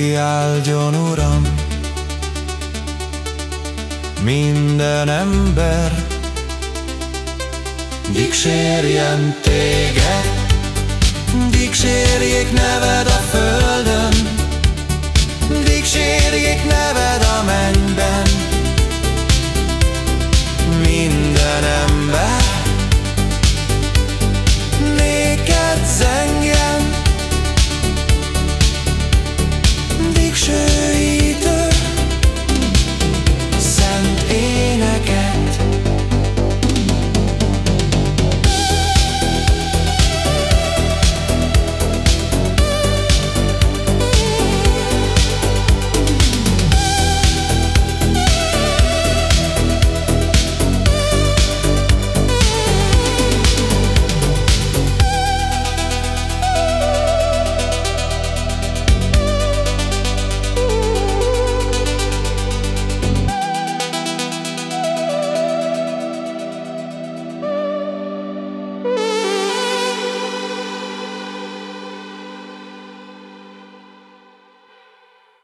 ki áldjon, Uram, minden ember, dicsérjen téged, dicsérjék neved a földön, dicsérjék neved.